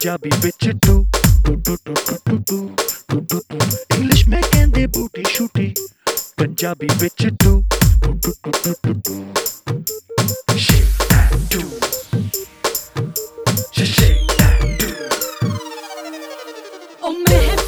पंजाबी बिच टू टू टू टू टू टू टू टू टू टू इंग्लिश में कहंदे बूटी शूटी पंजाबी बिच टू टू टू टू टू टू टू शेक दैट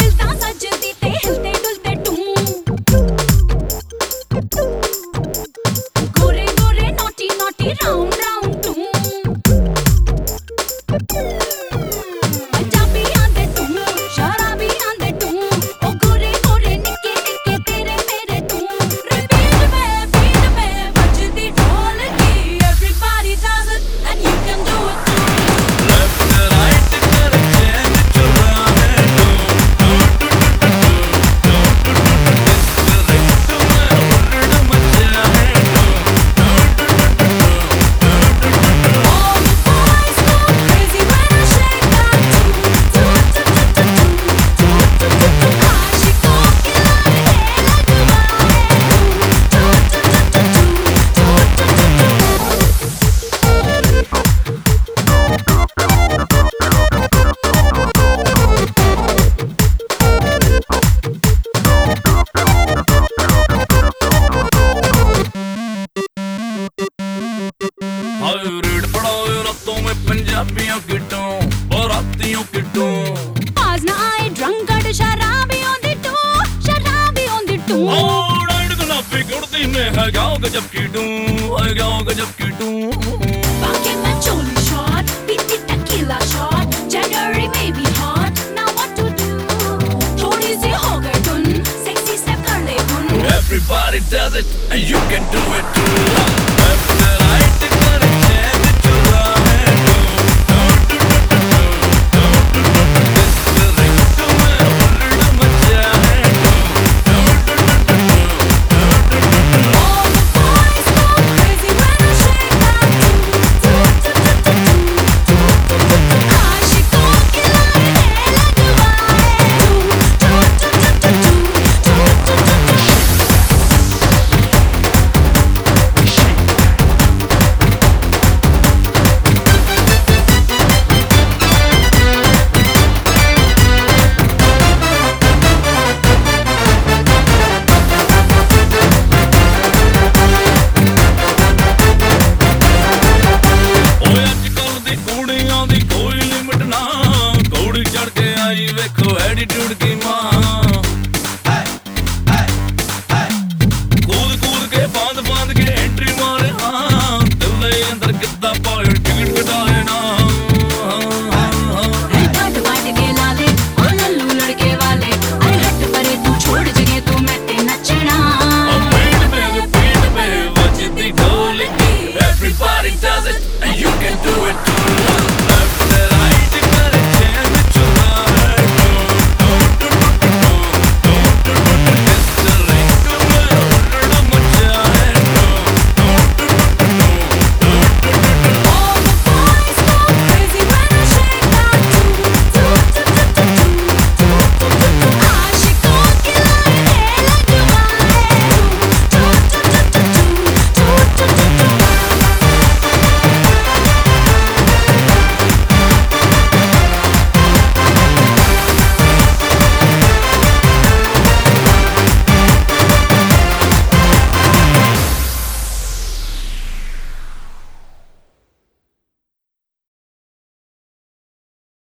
शराबियों किटों बरातियों किटों आज ना आए ड्रंकर्ड शराबियों दिटों शराबियों दिटों ओड़ड़ गुलाबी गुड़ती में है गाँव गजब कीटों है गाँव गजब कीटों बाकी मैं चोली शॉट पीती टकीला शॉट जनवरी में भी हॉट ना व्हाट टू डू थोड़ी सी हो गई धुन सेक्सी स्टेप कर ले गुन Everybody does it and you can do it too. Attitude ਕੀ ਮਾਂ ਕੂਦ ਕੂਦ ਕੇ ਬਾਂਦ ਬਾਂਦ ਕੇ ਐਂਟਰੀ ਮਾਰੇ ਹਾਂ ਦਿਲ ਦੇ ਅੰਦਰ ਕਿੱਦਾਂ ਪਾਇਓ ਟਿਕਟ ਕਟਾਏ ਨਾ छोड़ जगे तू मैं ते नचना पेट में पेट में वजती ढोलकी everybody does it and you can do it too